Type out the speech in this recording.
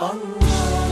Allah